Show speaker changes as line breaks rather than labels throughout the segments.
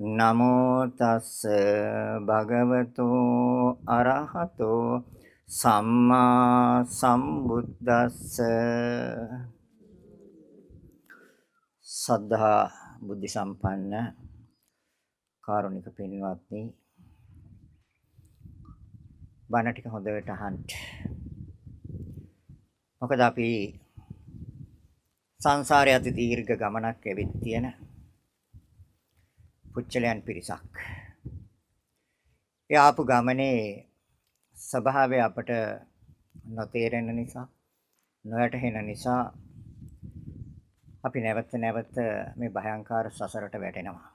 නමෝ තස්ස භගවතු අරහතෝ සම්මා සම්බුද්දස්ස සද්ධා බුද්ධ සම්පන්න කාරුණික පින්වත්නි බණ ටික හොඳට අහන්න. මොකද අපි සංසාරයේ අති දීර්ඝ ගමනක් ඇවිත් තියෙන පුච්චලයන් පිරිසක්. ඒ ආපු ගමනේ ස්වභාවය අපට නොතේරෙන නිසා නොයටහෙන නිසා අපි නැවත නැවත මේ භයංකාර සසරට වැටෙනවා.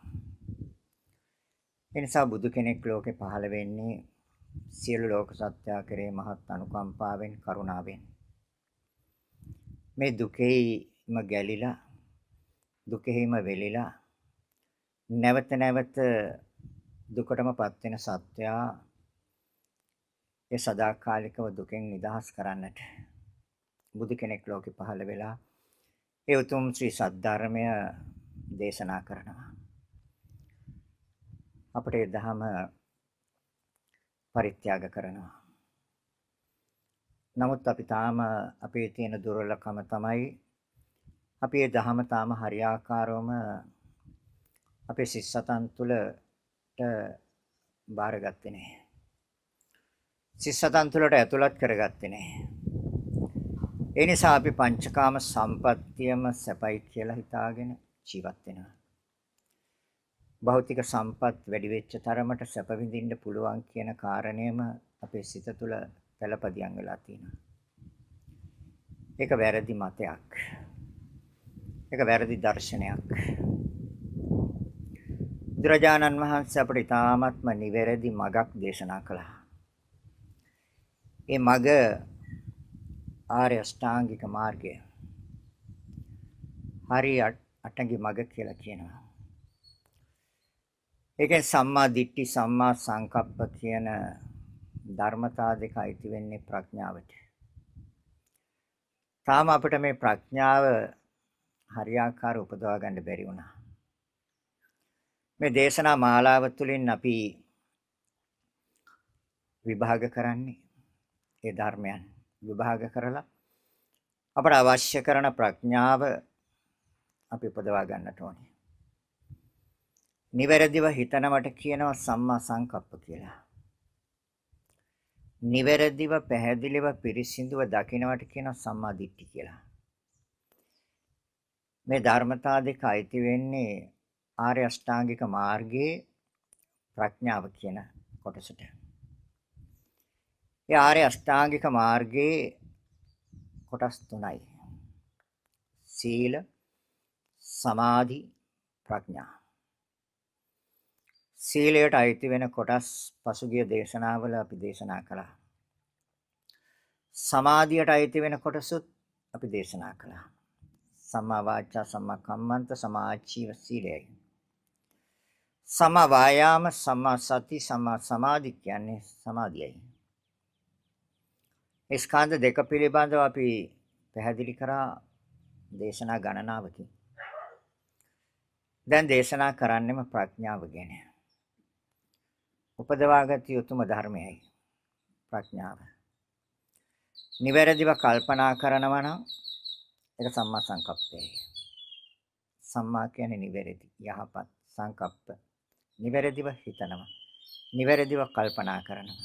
ඒ නිසා බුදු කෙනෙක් ලෝකේ පහළ වෙන්නේ සියලු ලෝක සත්‍යය කෙරේ මහත් අනුකම්පාවෙන් කරුණාවෙන්. මේ දුකේම ගැලිලා දුකෙහිම වෙලිලා නැවත නැවත දුකටමපත් වෙන සත්‍යා ඒ සදාකාලිකව දුකෙන් නිදහස් කරන්නට බුදු කෙනෙක් ලෝකෙ පහළ වෙලා ඒ උතුම් ශ්‍රී සද්ධර්මය දේශනා කරනවා. අපට ඒ දහම පරිත්‍යාග කරනවා. නමුත් අපි තාම අපේ තියෙන දුර්වලකම තමයි අපි ඒ දහම තාම හරියාකාරවම අපේ සිස්සතන් තුළට බාරගත්තේ නැහැ. සිස්සතන් තුළට ඇතුළත් කරගත්තේ නැහැ. ඒ නිසා අපි පංචකාම සම්පත්තියම සැපයි කියලා හිතාගෙන ජීවත් වෙනවා. භෞතික සම්පත් වැඩි වෙච්ච තරමට සැප විඳින්න පුළුවන් කියන කාරණයම අපේ සිත තුළ පළපදියම් වෙලා තියෙනවා. ඒක වැරදි මතයක්. ඒක වැරදි දර්ශනයක්. බුදුරජාණන් වහන්සේ අපට ඊ타ත්ම නිවැරදි මගක් දේශනා කළා. ඒ මග ආර්ය අෂ්ටාංගික මාර්ගය. හරි අටඟි මග කියලා කියනවා. ඒකෙන් සම්මා දිට්ඨි සම්මා සංකප්ප කියන ධර්මතා දෙක අයිති වෙන්නේ ප්‍රඥාවට. තාම අපිට මේ ප්‍රඥාව හරියාකාර උපදවා ගන්න බැරි වුණා. මේ දේශනා මාලාව තුළින් අපි විභාග කරන්නේ ඒ ධර්මයන් විභාග කරලා අපට අවශ්‍ය කරන ප්‍රඥාව අපි උපදවා ගන්නට ඕනේ. නිවැරදිව හිතනවට කියනවා සම්මා සංකප්ප කියලා. නිවැරදිව පැහැදිලිව පිරිසිදුව දකිනවට කියනවා සම්මා දිට්ඨි කියලා. මේ ධර්මතා දෙක අයිති වෙන්නේ ආර්ය අෂ්ටාංගික මාර්ගයේ ප්‍රඥාව කියන කොටසට. ඒ ආර්ය අෂ්ටාංගික මාර්ගයේ කොටස් තුනයි. සීල, සමාධි, ප්‍රඥා. සීලයට අයිති වෙන කොටස් පසුගිය දේශනාවල අපි දේශනා කළා. සමාධියට අයිති වෙන කොටසුත් අපි දේශනා කළා. සම්මා වාචා සම්මා කම්මන්ත සමාචීව සීලයයි. සමා වායාම සමා සති සමා සමාධි කියන්නේ සමාධියයි. මේ ස්කන්ධ දෙක පිළිබඳව අපි පැහැදිලි කරා දේශනා ගණනාවකින්. දැන් දේශනා කරන්නෙම ප්‍රඥාව ගැන. උපදවාගත යුතුම ධර්මයයි ප්‍රඥාව. නිවැරදිව කල්පනා කරනවා නම් ඒක සම්මා සංකප්පයයි. සම්මා කියන්නේ නිවැරදි, යහපත් සංකප්ප. නිවැරදිව හිතනවා. නිවැරදිව කල්පනා කරනවා.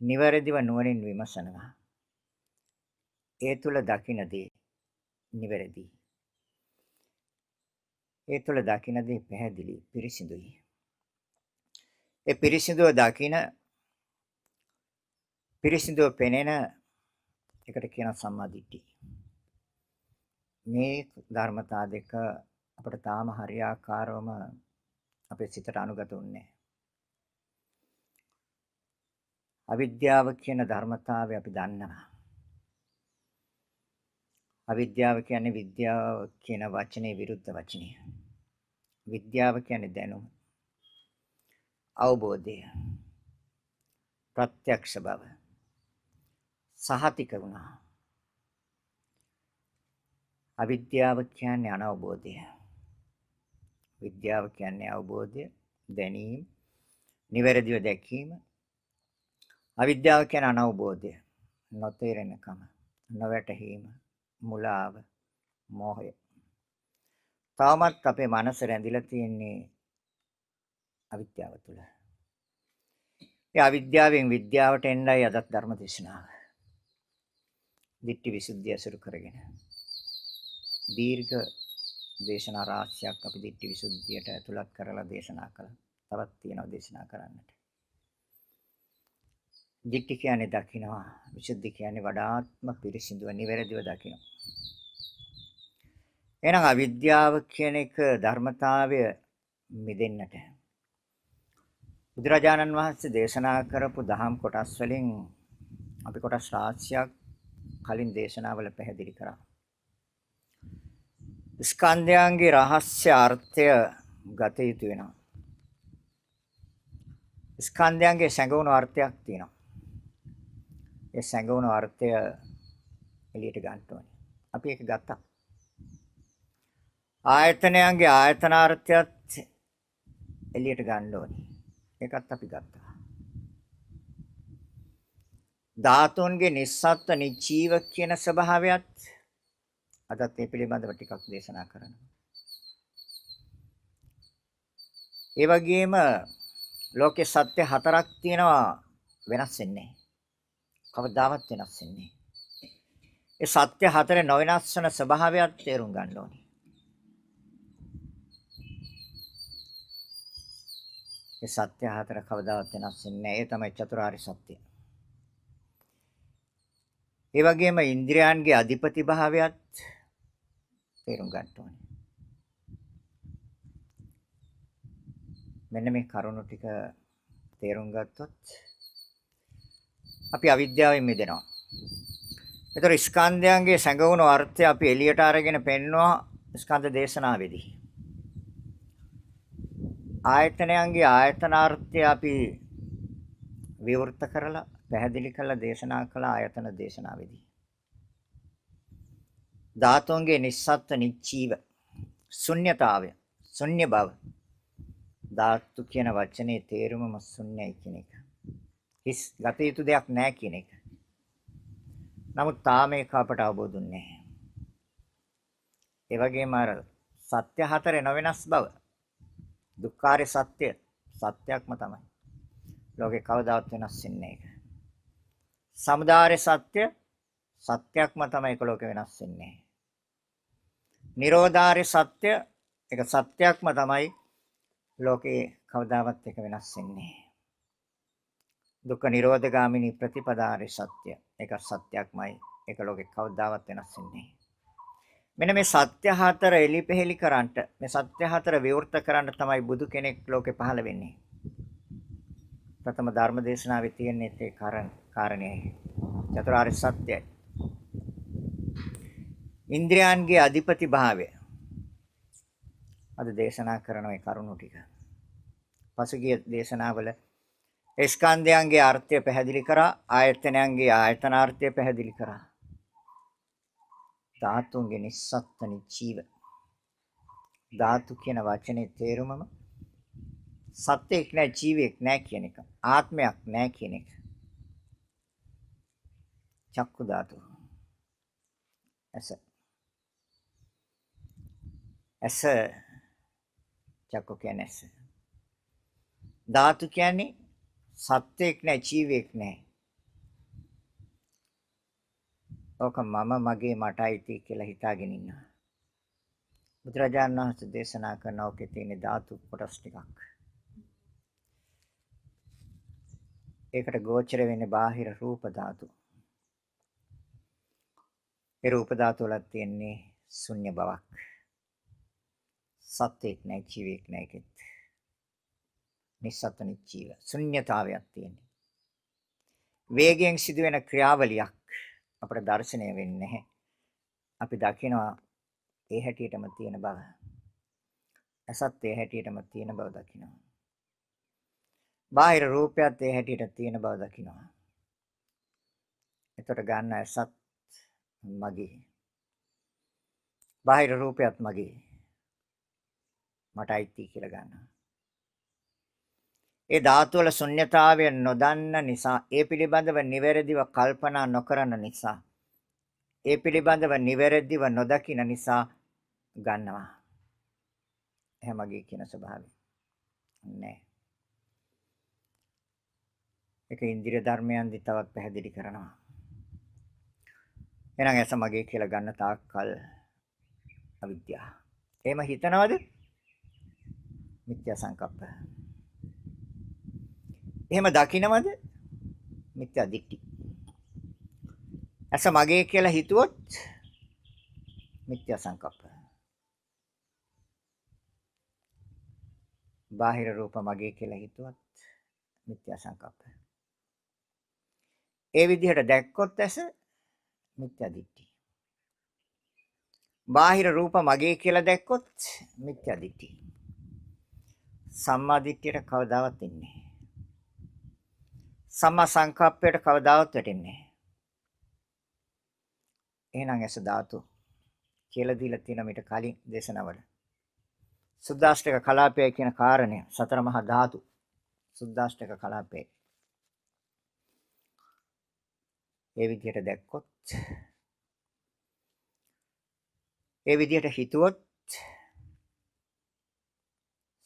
නිවැරදිව නුවණින් විමසනවා. ඒ තුල දකින්නදී නිවැරදි. ඒ තුල දකින්නදී පැහැදිලි පිරිසිදුයි. ඒ පිරිසිදුව දකින පිරිසිදුව පෙනෙන එකට කියන සම්මාදිට්ඨිය. මේ ධර්මතා දෙක අපිට තාම හරියාකාරවම අපේ සිතට අනුගත වෙන්නේ අවිද්‍යාව කියන ධර්මතාවය අපි දන්නවා. අවිද්‍යාව කියන්නේ විද්‍යාව කියන වචනේ විරුද්ධ වචනය. විද්‍යාව කියන්නේ දැනුම. අවබෝධය. ප්‍රත්‍යක්ෂ බව. සහතික වුණා. අවිද්‍යාව කියන්නේ අනවබෝධය. විද්‍යාව කියන්නේ අවබෝධය, දැනීම, නිවැරදිව දැකීම. අවිද්‍යාව කියන්නේ අනවබෝධය, නොතේරෙනකම, නොවැටහීම, මුලාව, මෝහය. තාමත් අපේ මනස රැඳිලා තියෙන්නේ අවිද්‍යාව තුළ. ඒ අවිද්‍යාවෙන් විද්‍යාවට එන්නයි අදත් ධර්ම දේශනාව. දිට්ඨි විසුද්ධිය අසුරු කරගෙන. දීර්ඝ දේශනා රාශියක් අපි දිට්ඨි විසුද්ධියට ඇතුළත් කරලා දේශනා කළා. තවත් තියෙනවා දේශනා කරන්නට. දිට්ඨි කියන්නේ දකින්නවා. විසුද්ධි කියන්නේ වඩාත්ම පිරිසිදුව නිවැරදිව දකින්නවා. එහෙනම් අවිද්‍යාව කියන එක ධර්මතාවය මිදෙන්නට බුදුරජාණන් වහන්සේ දේශනා කරපු දහම් කොටස් වලින් අපි කොටස් රාශියක් කලින් දේශනාවල පැහැදිලි කරා. ස්කන්ධයන්ගේ රහස්‍ය අර්ථය ගත යුතු වෙනවා. ස්කන්ධයන්ගේ සැඟවුණු අර්ථයක් තියෙනවා. ඒ සැඟවුණු අර්ථය එළියට ගන්න ඕනේ. අපි ඒක ගත්තා. ආයතනයන්ගේ ආයතනාර්ථයත් එළියට ගන්න ඕනේ. ඒකත් අපි ගත්තා. ධාතුන්ගේ නිස්සත්ත්ව නිචීව කියන ස්වභාවයත් අදත් මේ පිළිබඳව ටිකක් දේශනා කරනවා. ඒ වගේම ලෝකේ සත්‍ය හතරක් තියෙනවා වෙනස් වෙන්නේ. කවදාවත් වෙනස් වෙන්නේ. ඒ සත්‍ය හතරේ නොවෙනස් වෙන ස්වභාවයක් තේරුම් ගන්න ඕනේ. ඒ සත්‍ය හතර කවදාවත් වෙනස් වෙන්නේ නැහැ. ඒ තමයි චතුරාර්ය සත්‍ය. ඒ වගේම ඉන්ද්‍රයන්ගේ අධිපති භාවයත් තේරුම් ගන්න ඕනේ. මෙන්න මේ කරුණු ටික තේරුම් ගත්තොත් අපි අවිද්‍යාවෙන් මිදෙනවා. ඒතර ස්කන්ධයන්ගේ සැඟවුණු අර්ථය අපි එළියට අරගෙන පෙන්නවා ස්කන්ධ දේශනාවේදී. ආයතනයන්ගේ ආයතනාර්ථය අපි විවෘත කරලා පැහැදිලි කරලා දේශනා කළ ආයතන දේශනාවේදී. ධාතුන්ගේ නිස්සත්ත්ව නිච්චීව ශුන්්‍යතාවය ශුන්‍ය බව ධාතු කියන වචනේ තේරුමම ශුන්‍යයි කියන එක. හිස් ගත යුතු දෙයක් නැහැ කියන එක. නමුත් තාම ඒක අපට අවබෝධුන්නේ නැහැ. ඒ වගේම අර සත්‍ය හතරේ නොවෙනස් බව දුක්ඛාරය සත්‍ය සත්‍යක්ම තමයි. ලෝකේ කවදාවත් වෙනස් වෙන්නේ නැහැ. සමුදාය සත්‍ය සත්‍යක්ම තමයි ඒක ලෝකේ වෙනස් වෙන්නේ. නිරෝධාරය සත්‍ය ඒක සත්‍යක්ම තමයි ලෝකේ කවදාවත් එක වෙනස් වෙන්නේ. දුක්ඛ නිරෝධ ගාමිනී ප්‍රතිපදාරය සත්‍ය ඒක සත්‍යක්මයි ඒක ලෝකේ කවදාවත් වෙනස් වෙන්නේ. මෙන්න මේ සත්‍ය හතර එලිපෙහෙලි කරන්නට මේ සත්‍ය හතර විවෘත කරන්න තමයි බුදු කෙනෙක් ලෝකේ පහළ වෙන්නේ. ප්‍රථම ධර්ම දේශනාවේ තියෙන ඒ කාරණේ චතුරාර්ය සත්‍යයි. ඉන්ද්‍රයන්ගේ අධිපති භාවය. අද දේශනා කරන මේ කරුණු ටික. පසුගිය දේශනාවල ස්කන්ධයන්ගේ අර්ථය පැහැදිලි කරා ආයතනයන්ගේ ආයතනාර්ථය පැහැදිලි කරා. ධාතුන්ගේ නිස්සත්ත්ව නිචීව ධාතු කියන වචනේ තේරුමම සත්‍යයක් නෑ ජීවියක් නෑ කියන එක. ආත්මයක් නෑ කියන එක. චක්කු ධාතු. ඇස. ඇස චක්කු කියන්නේ ඇස ධාතු කියන්නේ සත්‍යයක් නෑ ජීවියක් නෑ ඕක මම මගේ මට අයිති කියලා හිතාගෙන ඉන්නවා. බුදුරජාණන් වහන්සේ දේශනා කරන ඕකේ තියෙන ධාතු කොටස් ටිකක්. ඒකට ගෝචර වෙන්නේ බාහිර රූප ධාතු. ඒ රූප ධාතු වල තියෙන්නේ ශුන්‍ය බවක්. සත්‍යයක් නැහැ ජීවියක් නැහැ කිත්. නිස්සත්ව නිජීව ශුන්‍යතාවයක් තියෙනවා. වේගයෙන් සිදුවෙන ක්‍රියාවලියක් අපට දැర్శණය වෙන්නේ නැහැ. අපි දකිනවා ඒ හැටියටම තියෙන බව. අසත් ඒ හැටියටම තියෙන බව දකිනවා. බාහිර රූපයත් ඒ හැටියට තියෙන බව දකිනවා. එතකොට ගන්න අසත් මගේ. බාහිර රූපයත් මගේ. මට අයිති කියලා ගන්නවා. ඒ ධාතු වල ශුන්්‍යතාවය නොදන්න නිසා ඒ පිළිබඳව නිවැරදිව කල්පනා නොකරන නිසා ඒ පිළිබඳව නිවැරදිව නොදකින නිසා ගන්නවා. එහෙමගේ කියන ස්වභාවය. නෑ. ඒක ඉන්ද්‍රිය ධර්මයන්දි තවත් පැහැදිලි කරනවා. එහෙනම් ඇස මගේ කියලා ගන්න තාක්කල් අවිද්‍යාව. එහෙම හිතනවද? මිත්‍යා සංකප්ප. එහෙම දකින්නවද? මිත්‍යා දික්ටි. ඇස මගේ කියලා හිතුවොත් මිත්‍යා සංකප්ප. බාහිර රූප මගේ කියලා හිතුවත් මිත්‍යා සංකප්ප. ඒ විදිහට දැක්කොත් ඇස මිත්‍යා දිට්ඨි. බාහිර රූප මගේ කියලා දැක්කොත් මිත්‍යා දිට්ඨි. සම්මා දිට්ඨියට කවදාවත් එන්නේ සම්මා සංකප්පයට කවදාවත් වැටෙන්නේ එහෙනම් ඇස ධාතු කියලා දීලා තියෙන මිට කලින් දේශනවල. සුද්දාෂ්ටක කලාපය කියන කාරණය. සතර මහා ධාතු සුද්දාෂ්ටක කලාපය ඒ විදිහට දැක්කොත් ඒ විදිහට හිතුවොත්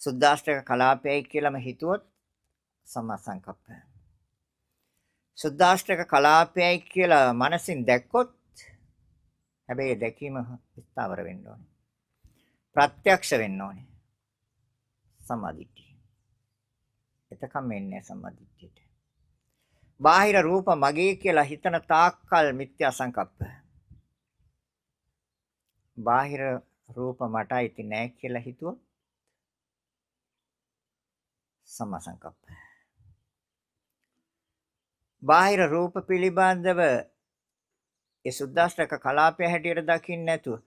සුද්දාෂ්ටක කලාපයයි කියලාම හිතුවොත් සම්මා සංකප්ප. සුද්දාෂ්ටක කලාපයයි කියලා මනසින් දැක්කොත් හැබැයි දැකීම ස්ථාවර වෙන්න ඕනේ. ප්‍රත්‍යක්ෂ වෙන්න ඕනේ. සම්මාදිට්ඨිය. එතකම් එන්නේ සම්මාදිට්ඨියට. බාහිර රූප මගේ කියලා හිතන තාක්කල් මිත්‍යා සංකප්ප. බාහිර රූප මට අයිති නෑ කියලා හිතුවොත් සම්මා සංකප්ප. බාහිර රූප පිළිබඳව ඒ සුද්දාෂ්ටක කලාපය හැටියට දකින්න නැතුව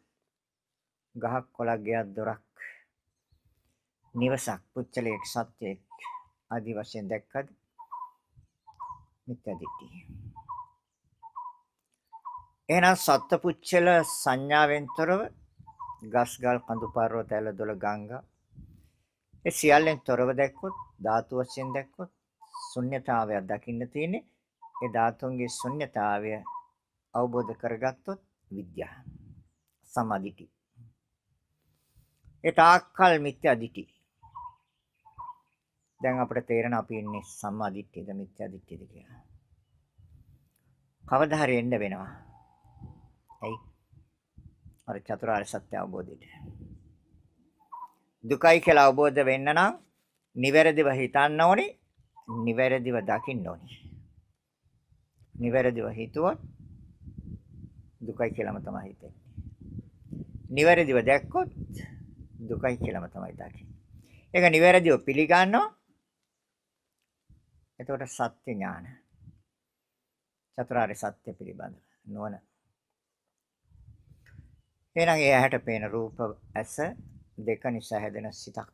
ගහක් කොළක් ගයක් දොරක් නිවසක් පුච්චලයක් සත්‍යයක් ආදි වශයෙන් දැක්කද මිත්‍යා දිට්ඨිය. එහෙනම් සත්පුච්චල සංඥාවෙන් තොරව ගස්ගල් කඳු පර්වත ඇල දොළ ගංගා ඒ සියල්ලෙන් තොරව දැක්කොත් ධාතු වශයෙන් දැක්කොත් ශුන්්‍යතාවයක් දකින්න තියෙන්නේ ඒ ධාතුන්ගේ ශුන්්‍යතාවය අවබෝධ කරගත්තොත් විද්‍යාව සමාධිටි ඒ තාක්කල් මිත්‍යා දිටි දැන් අපිට තේරෙන අපි ඉන්නේ සම්මා දිට්ඨියද මිත්‍යා දිට්ඨියද කියලා. කවදා හරි එන්න වෙනවා. ඇයි? අර චතුරාර්ය සත්‍ය අවබෝධයට. දුකයි කියලා අවබෝධ වෙන්න නම් නිවැරදිව හිතන්න ඕනේ, නිවැරදිව දකින්න ඕනේ. නිවැරදිව හිතුවොත් දුකයි කියලාම තමයි හිතෙන්නේ. නිවැරදිව දැක්කොත් දුකයි කියලාම තමයි දකින්නේ. ඒක නිවැරදිව පිළිගන්නවා එතකොට සත්‍ය ඥාන. චතුරාර්ය සත්‍ය පිළිබඳ නුවණ. එහෙනම් ඒ ඇහැට පේන රූප ඇස දෙක නිසා හැදෙන සිතක්.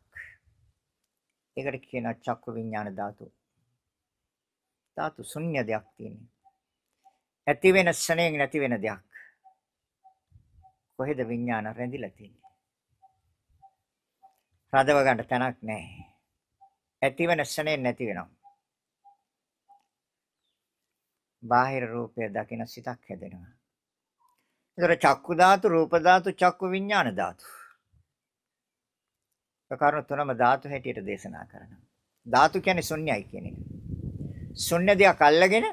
ඒකට කියනවා චක්කු විඥාන ධාතු. ධාතු ශුන්‍ය දෙයක් තියෙනවා. ඇති වෙන ශණයෙන් නැති වෙන දෙයක්. කොහෙද විඥාන රැඳිලා තියෙන්නේ? රඳව ගන්න තැනක් නැහැ. ඇති වෙන ශණයෙන් නැති වෙනවා. බාහිර රූපය දකින සිතක් හැදෙනවා. ඒතර චක්කු ධාතු, රූප ධාතු, චක්කු විඥාන ධාතු. ප්‍රකාරණ තුනම ධාතු හැටියට දේශනා කරනවා. ධාතු කියන්නේ ශුන්‍යයි කියන එක. ශුන්‍ය දෙයක් අල්ලගෙන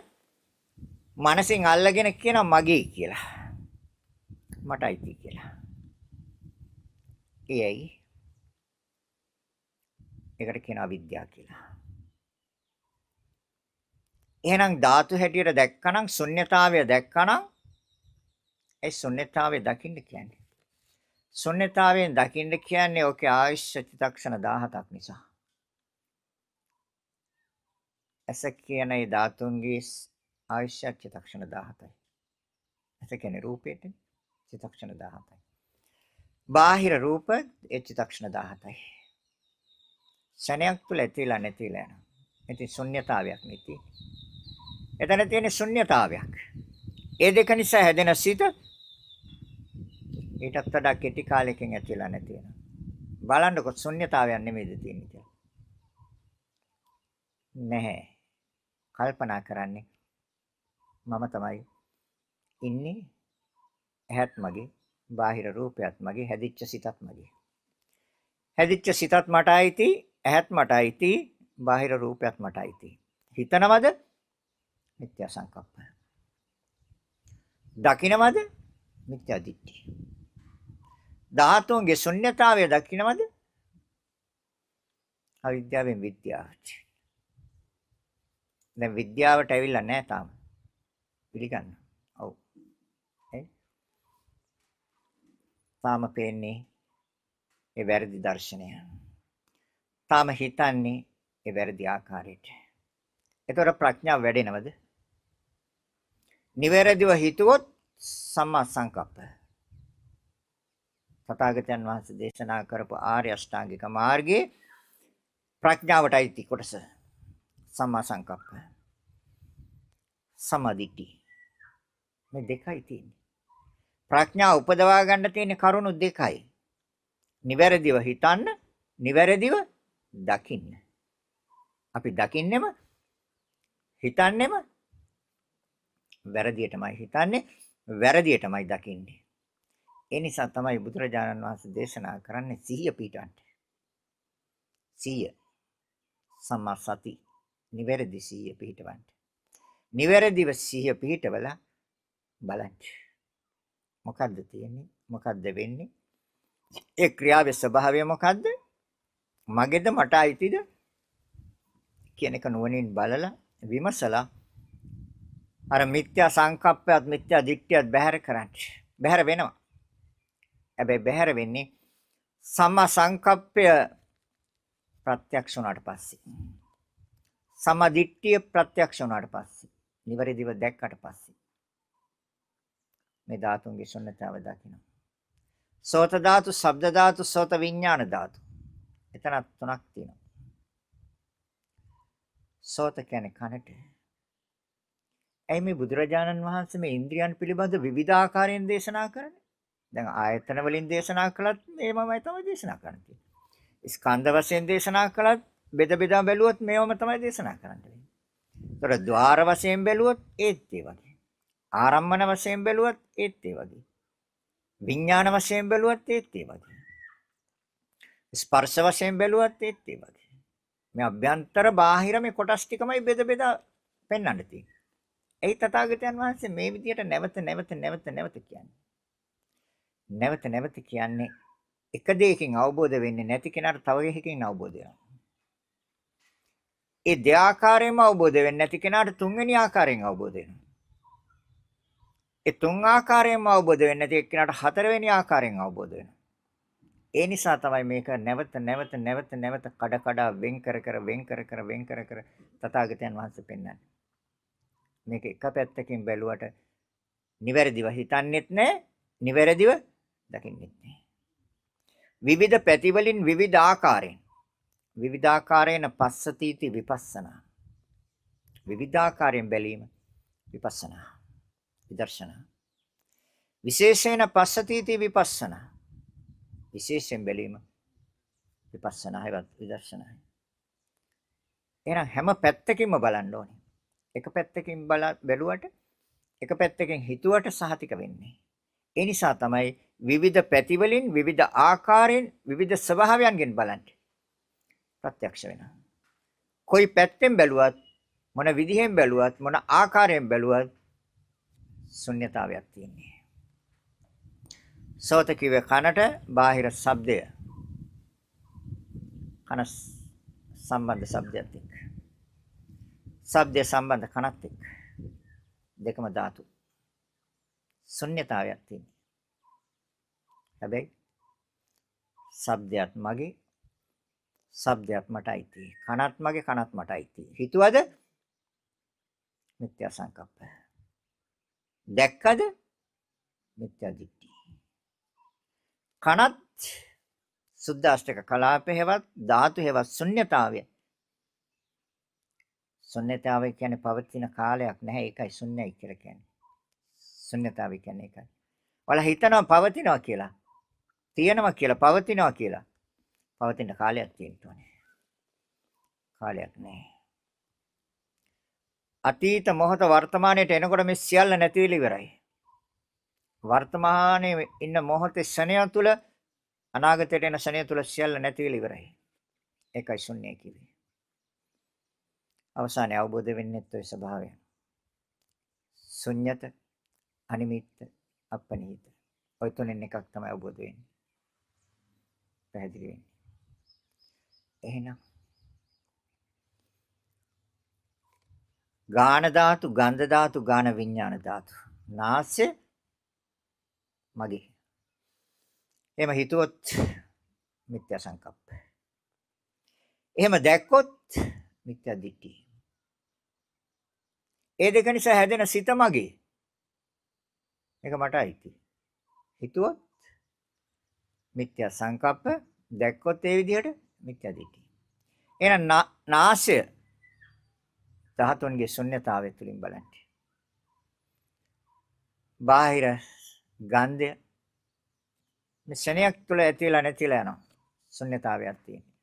මනසින් අල්ලගෙන කියනවා මගේ කියලා. මට අයිති කියලා. ඒයි ඒකට කියනවා විද්‍යාව කියලා. එහෙනම් ධාතු හැටියට දැක්කනම් ශුන්්‍යතාවය දැක්කනම් ඒ ශුන්්‍යතාවය දකින්න කියන්නේ. ශුන්්‍යතාවයෙන් දකින්න කියන්නේ ඔකේ ආයුෂ චිත්තක්ෂණ 17ක් නිසා. ඇස කියන ඒ ධාතුන්ගේ ආයුෂ චිත්තක්ෂණ 17යි. ඇස කියන්නේ රූපේට චිත්තක්ෂණ 17යි. බාහිර රූප ඒ චිත්තක්ෂණ 17යි. ශණයක් තුල ඇතිලා නැතිලා යනවා. ඉතින් ශුන්්‍යතාවයක් නෙති. එතන තියෙන ශුන්්‍යතාවයක්. ඒ දෙක නිසා හැදෙන සිත ඊටත් වඩා කෙටි කාලයකින් ඇතිලා නැති වෙනවා. බලන්නකො ශුන්්‍යතාවයක් නෙමෙයිද තියෙන්නේ කියලා. නැහැ. කල්පනා කරන්නේ මම තමයි ඉන්නේ ඇහත් මගේ බාහිර රූපයත් මගේ හැදිච්ච සිතත් මගේ හැදිච්ච සිතත් මට අයිති ඇහත් මට අයිති බාහිර රූපයත් මට අයිති හිතනවද මිත්‍යා සංකප්ප දකින්නවද මිත්‍යා දිට්ඨි ධාතුන්ගේ ශුන්්‍යතාවය දකින්නවද අවිද්‍යාවෙන් විද්‍යාවට දැන් විද්‍යාවට ඇවිල්ලා නැහැ තාම පිළිගන්න. ඔව්. ඒ තාම පේන්නේ ඒ වැරදි දර්ශනය. තාම හිතන්නේ ඒ වැරදි ආකාරයට. ඒතර ප්‍රඥාව වැඩෙනවද? නිවැරදිව හිතුවොත් සම්මා සංකප්ප. තථාගතයන් වහන්සේ දේශනා කරපු ආර්ය අෂ්ටාංගික මාර්ගයේ ප්‍රඥාවටයි ති කොටස. සම්මා සංකප්ප. සමාධිටි. මේ දෙකයි තියෙන්නේ. ප්‍රඥාව උපදවා ගන්න තියෙන කරුණු දෙකයි. නිවැරදිව හිතන්න, නිවැරදිව දකින්න. අපි දකින්නෙම හිතන්නෙම වැරදියටමයි හිතන්නේ, වැරදියටමයි දකින්නේ. ඒ නිසා තමයි බුදුරජාණන් වහන්සේ දේශනා කරන්නේ සිහිය පිටවන්න. සිහිය සම්මා සති නිවැරදි සිහිය පිටවන්න. නිවැරදිව සිහිය පිටවලා බලන්න. මොකද්ද තියෙන්නේ? මොකද්ද වෙන්නේ? ඒ ක්‍රියාවේ ස්වභාවය මොකද්ද? මගේද මට අයිතිද? කියන එක නුවණින් බලලා විමසලා අර මිත්‍යා සංකප්පයත් මිත්‍යා දිට්ඨියත් බැහැර කරන්න. බැහැර වෙනවා. හැබැයි බැහැර වෙන්නේ සම්මා සංකප්පය ප්‍රත්‍යක්ෂ වුණාට පස්සේ. සම්මා දිට්ඨිය ප්‍රත්‍යක්ෂ වුණාට පස්සේ. නිවැරදිව දැක්කට පස්සේ මේ ධාතුන්ගේ ශුන්‍යතාව දකිනවා. සෝත ධාතු, ශබ්ද ධාතු, සෝත විඥාන ධාතු. එතන තුනක් තියෙනවා. සෝත කියන්නේ කනට. ඇයි මේ බුදුරජාණන් වහන්සේ මේ ඉන්ද්‍රියන් පිළිබඳ විවිධ ආකාරයෙන් දේශනා කරන්නේ? දැන් ආයතන වලින් දේශනා කළත් මේවමයි තමයි දේශනා කරන්නේ. ස්කන්ධ වශයෙන් දේශනා කළත් බෙද බෙදා බැලුවොත් මේවම තමයි දේශනා කරන්නේ. ඒතර ద్వාර වශයෙන් බැලුවොත් ඒත් ඒ වගේ. ආරම්මන වශයෙන් බැලුවත් ඒත් ඒ වගේ. විඥාන වශයෙන් බැලුවත් ඒත් ඒ වගේ. ස්පර්ශ වශයෙන් බැලුවත් ඒත් ඒ වගේ. මේ අභ්‍යන්තර බාහිර මේ කොටස් ටිකමයි බෙද බෙදා පෙන්වන්න තියෙන්නේ. ඒ තථාගතයන් වහන්සේ මේ විදිහට නැවත නැවත නැවත නැවත කියන්නේ. නැවත නැවත කියන්නේ එක දෙයකින් අවබෝධ වෙන්නේ නැති කෙනාට තව එකකින් අවබෝධ වෙනවා. ඒ දෙආකාරයෙන්ම අවබෝධ වෙන්නේ නැති කෙනාට තුන්වෙනි ආකාරයෙන් අවබෝධ වෙනවා. ඒ තුන් ආකාරයෙන්ම අවබෝධ වෙන්නේ නැති එක්කෙනාට හතරවෙනි ආකාරයෙන් අවබෝධ වෙනවා. ඒ නිසා තමයි මේක නැවත නැවත නැවත නැවත කඩ කඩ වෙන් කර කර වෙන් කර කර වෙන් කර කර තථාගතයන් වහන්සේ පෙන්වන්නේ. මේක එක පැත්තකින් බැලුවට නිවැරදිව හිතන්නෙත් නැහැ, නිවැරදිව දකින්නෙත් නැහැ. විවිධ පැතිවලින් විවිධ ආකාරයෙන්. විවිධාකාරයෙන් පස්සතිති විපස්සනා. විවිධාකාරයෙන් බැලීම විපස්සනා. විදර්ශනා. විශේෂයෙන් පස්සතිති විපස්සනා. විශේෂයෙන් බැලීම විපස්සනා හැවත් විදර්ශනා. එහෙනම් හැම පැත්තකින්ම බලන්න ඕනේ. එක පැත්තකින් බල බැලුවට එක පැත්තකින් හිතුවට සහතික වෙන්නේ. ඒ නිසා තමයි විවිධ පැතිවලින් විවිධ ආකාරයෙන් විවිධ ස්වභාවයන්ගෙන් බලන්නේ ප්‍රත්‍යක්ෂ වෙනවා. කොයි පැත්තෙන් බැලුවත් මොන විදිහෙන් බැලුවත් මොන ආකාරයෙන් බැලුවත් ශුන්්‍යතාවයක් තියෙන්නේ. සෝත කිව්වේ කනට බාහිර ශබ්දය. කන සම්බන්ධ ශබ්දයක් එක්ක. ශබ්දය සම්බන්ධ කනත් එක්ක. දෙකම ධාතු. ශුන්්‍යතාවයක් තියෙනවා. හැබැයි ශබ්දයක් මගේ ශබ්දයක් මට අයිති. කනත් මගේ කනත් මට අයිති. හිතුවද? මිත්‍යා සංකප්ප. දැක්කද? මිත්‍යා දිට්ඨි. කනත් සුද්දාෂ්ටක කලාපේ හැවත් ධාතු හැවත් ශුන්්‍යතාවය. ශුන්්‍යතාවය කියන්නේ පවතින කාලයක් නැහැ. ඒකයි ශුන්‍යයි කියලා කියන්නේ. ශුන්්‍යතාවය කියන්නේ ඒකයි. ඔයාලා හිතනවා පවතිනවා කියලා. තියෙනවා කියලා පවතිනවා කියලා. පවතින කාලයක් තියෙනවානේ. කාලයක් නැහැ. අතීත මොහොත වර්තමානයට එනකොට මේ සියල්ල නැති වෙලා ඉවරයි. වර්තමානයේ ඉන්න මොහොතේ ශණය තුල අනාගතයට එන ශණය තුල සියල්ල නැති වෙලා ඉවරයි. ඒකයි ශුන්‍ය කිව්වේ. අවසානයේ අවබෝධ වෙන්නේ ඔය ස්වභාවය. ශුන්්‍යත, අනිමිත්ත, අපනිහිත. ඔය තුනෙන් එකක් තමයි අවබෝධ වෙන්නේ. පැහැදිලි වෙන්නේ. එහෙනම් ගාන ධාතු, ගන්ධ ධාතු, ගාන විඥාන ධාතු. නාසය මගේ. එහෙම හිතුවොත් මිත්‍යා සංකප්ප. එහෙම දැක්කොත් මිත්‍යා දිට්ඨි. ඒ දෙක නිසා හැදෙන සිත මගේ. ඒක මට අයිති. හිතුවොත් මිත්‍යා සංකප්ප දැක්කොත් ඒ විදිහට මිත්‍යා දිට්ඨි. එහෙනම් නාසය ධාතුන්ගේ ශුන්්‍යතාවය තුලින් බලන්න. බාහිර ගන්ධය මේ ශණයක් තුළ ඇතිලා නැතිලා යනවා. ශුන්්‍යතාවයක් තියෙනවා.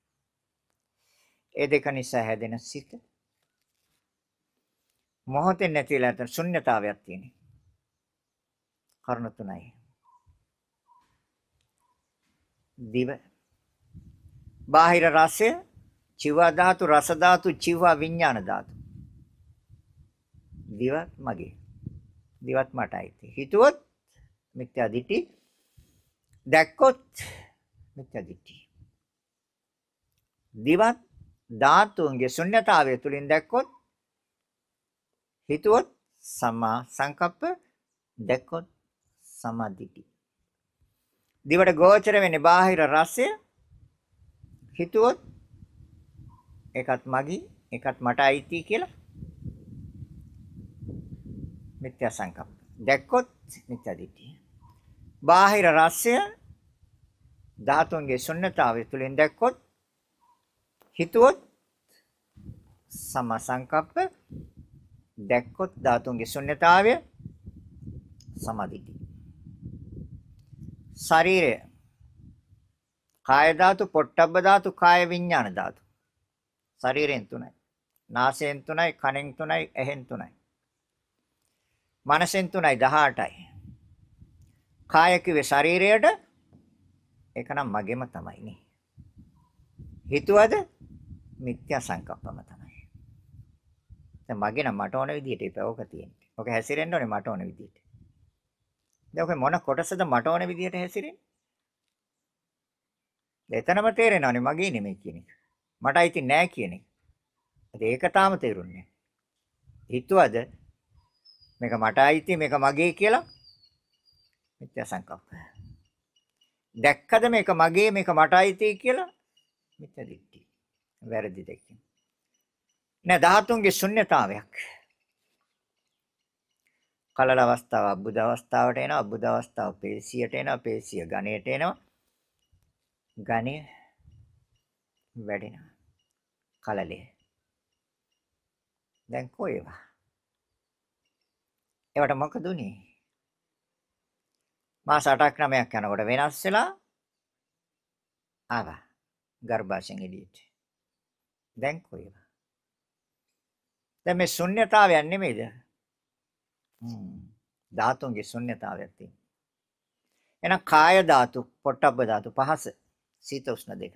ඒ දෙක නිසා හැදෙන සිත මොහොතෙන් නැතිලා යන ශුන්්‍යතාවයක් තියෙනවා. කරුණ තුනයි. දිව. බාහිර රසය චිව ධාතු රස ධාතු චිව විඥාන ධාතු. දිවත් මගේ. දිවත් මටයි හිතුවොත් මිත්‍යා දිටි. දැක්කොත් මිත්‍යා දිටි. දිවත් ධාතුන්ගේ ශුන්්‍යතාවය තුලින් දැක්කොත් හිතුවොත් සමා සංකප්ප දැක්කොත් සමාධිටි දිවට ගෝචර වෙන්නේ බාහිර රසය හිතුවොත් ඒකත් මගී ඒකත් මට අයිති කියලා මිත්‍යා සංකප්ප. දැක්කොත් මිත්‍යා දිට්ඨිය. බාහිර රසය ධාතුන්ගේ ශුන්්‍යතාවය තුලින් දැක්කොත් හිතුවොත් සම සංකප්ප දැක්කොත් ධාතුන්ගේ ශුන්්‍යතාවය සමාධිටි. ශරීරය කාය ධාතු, පොට්ටබ්බ ධාතු, කාය විඥාන ධාතු. ශරීරයෙන් තුනයි. නාසයෙන් තුනයි, කනෙන් තුනයි, ඇහෙන් තුනයි. මනසෙන් තුනයි 18යි. කාය කිව්වේ ශරීරයට ඒක නම් මගෙම තමයි නේ. හිතුවද මිත්‍යා සංකප්පම තමයි. දැන් මගේ නම් මට ඕන විදිහට ඉපෝක තියෙන්නේ. ඔක හැසිරෙන්න ඕනේ මට ඕන විදිහට. දැන් ඔක මොන කොටසද මට ඕන විදිහට හැසිරෙන්නේ? එතනම තේරෙනවනේ මගේ නෙමෙයි කියන එක. මට අයිති නෑ කියන එක. ඒක තාම තේරුන්නේ හිතුවද මේක මට අයිති මේක මගේ කියලා? මිත්‍යා සංකප්ප. දැක්කද මේක මගේ මේක මට අයිති කියලා? මිත්‍යා දිට්ඨි. වැරදි දෙකින්. නෑ ධාතුන්ගේ ශුන්්‍යතාවයක්. කලල අවස්ථාව අබ්බුද අවස්ථාවට එනවා අබ්බුද අවස්ථාව පේශියට එනවා පේශිය ඝණයට එනවා. ඝණය වැඩෙනවා. කලලේ දැන් කොහෙවා? ඒවට මොකද උනේ? මාස 8ක් 9ක් යනකොට වෙනස් වෙලා ආවා. ගර්භාෂයෙන් එළියට. දැන් කොහෙවා? දැන් මේ ශුන්්‍යතාවයක් නෙමෙයිද? හ්ම් ධාතුන්ගේ ශුන්්‍යතාවයක් තියෙනවා එහෙනම් කාය ධාතු පොට්ටබ්බ ධාතු පහස සීත උෂ්ණ දෙක.